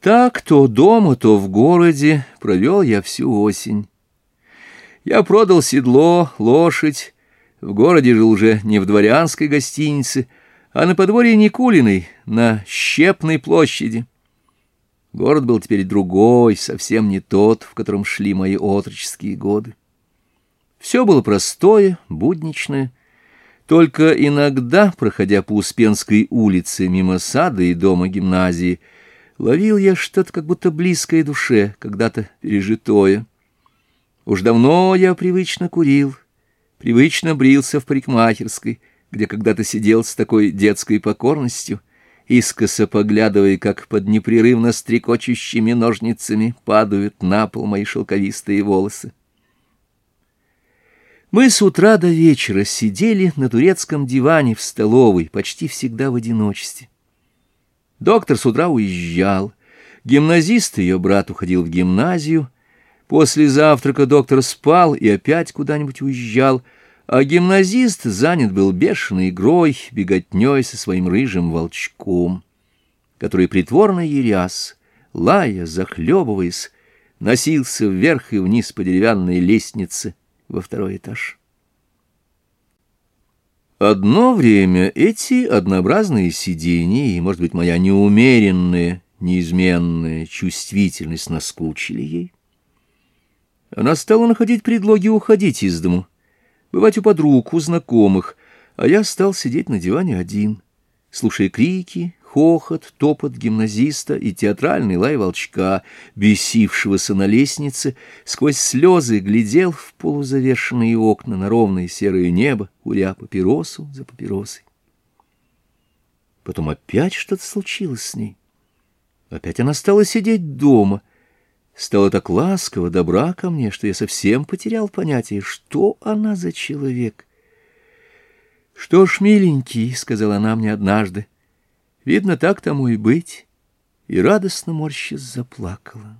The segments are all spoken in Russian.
Так то дома, то в городе провел я всю осень. Я продал седло, лошадь. В городе жил уже не в дворянской гостинице, а на подворье Никулиной, на Щепной площади. Город был теперь другой, совсем не тот, в котором шли мои отроческие годы. Все было простое, будничное. Только иногда, проходя по Успенской улице мимо сада и дома гимназии, Ловил я что-то как будто близкое душе, когда-то пережитое. Уж давно я привычно курил, привычно брился в парикмахерской, где когда-то сидел с такой детской покорностью, искоса поглядывая, как под непрерывно стрекочущими ножницами падают на пол мои шелковистые волосы. Мы с утра до вечера сидели на турецком диване в столовой, почти всегда в одиночестве. Доктор с утра уезжал. Гимназист ее брат уходил в гимназию. После завтрака доктор спал и опять куда-нибудь уезжал, а гимназист занят был бешеной игрой, беготней со своим рыжим волчком, который притворно еряс, лая, захлебываясь, носился вверх и вниз по деревянной лестнице во второй этаж. Одно время эти однообразные сидения и, может быть, моя неумеренная, неизменная чувствительность наскучили ей. Она стала находить предлоги уходить из дому, бывать у подруг, у знакомых, а я стал сидеть на диване один, слушая крики, хохот, топот гимназиста и театральный лай волчка, бесившегося на лестнице, сквозь слезы глядел в полузавершенные окна на ровное серое небо, уря папиросу за папиросой. Потом опять что-то случилось с ней. Опять она стала сидеть дома. Стала так ласково, добра ко мне, что я совсем потерял понятие, что она за человек. «Что ж, миленький», — сказала она мне однажды, — Видно, так тому и быть. И радостно морщис заплакала.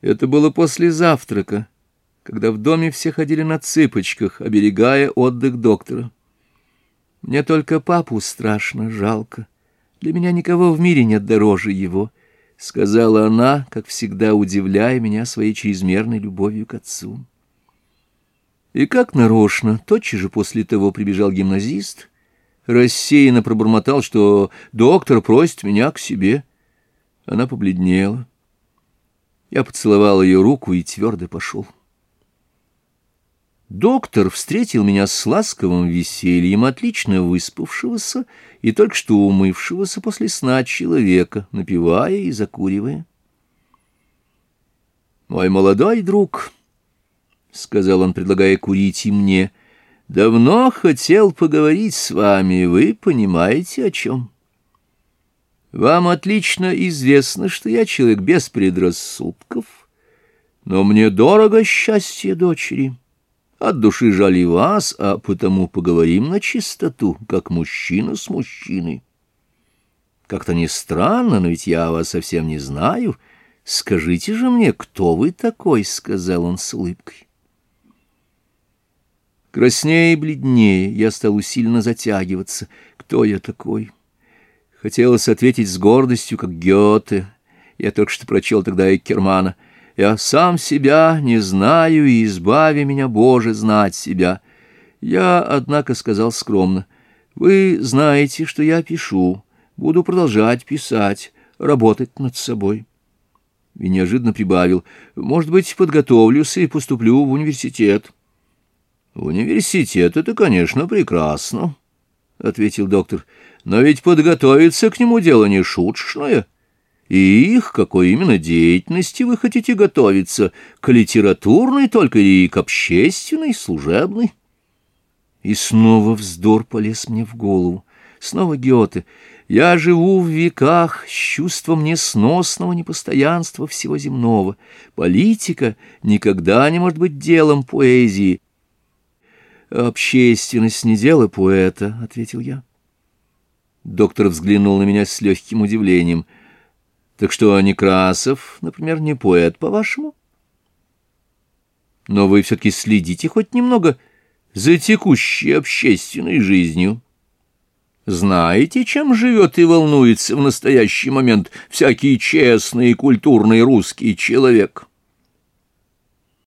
Это было после завтрака, когда в доме все ходили на цыпочках, оберегая отдых доктора. Мне только папу страшно жалко. Для меня никого в мире нет дороже его, — сказала она, как всегда удивляя меня своей чрезмерной любовью к отцу. И как нарочно, тотчас же после того прибежал гимназист — рассеянно пробормотал, что доктор просит меня к себе. Она побледнела. Я поцеловал ее руку и твердо пошел. Доктор встретил меня с ласковым весельем, отлично выспавшегося и только что умывшегося после сна человека, напивая и закуривая. «Мой молодой друг», — сказал он, предлагая курить и мне, — Давно хотел поговорить с вами, вы понимаете, о чем. Вам отлично известно, что я человек без предрассудков, но мне дорого счастье дочери. От души жали вас, а потому поговорим на чистоту, как мужчина с мужчиной. Как-то не странно, но ведь я вас совсем не знаю. Скажите же мне, кто вы такой, — сказал он с улыбкой. Краснее и бледнее я стал усиленно затягиваться. Кто я такой? Хотелось ответить с гордостью, как Гёте. Я только что прочел тогда и «Я сам себя не знаю, и избави меня, Боже, знать себя». Я, однако, сказал скромно. «Вы знаете, что я пишу. Буду продолжать писать, работать над собой» и неожиданно прибавил, «Может быть, подготовлюсь и поступлю в университет». «Университет — это, конечно, прекрасно», — ответил доктор. «Но ведь подготовиться к нему дело не шуточное. И их какой именно деятельности вы хотите готовиться? К литературной только или к общественной, служебной?» И снова вздор полез мне в голову. Снова Гёте. «Я живу в веках с чувством несносного непостоянства всего земного. Политика никогда не может быть делом поэзии». «Общественность не дело поэта», — ответил я. Доктор взглянул на меня с легким удивлением. «Так что, Некрасов, например, не поэт, по-вашему?» «Но вы все-таки следите хоть немного за текущей общественной жизнью. Знаете, чем живет и волнуется в настоящий момент всякий честный и культурный русский человек?»